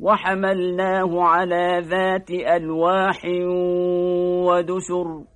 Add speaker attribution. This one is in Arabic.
Speaker 1: وحملناه على ذات ألواح ودسر.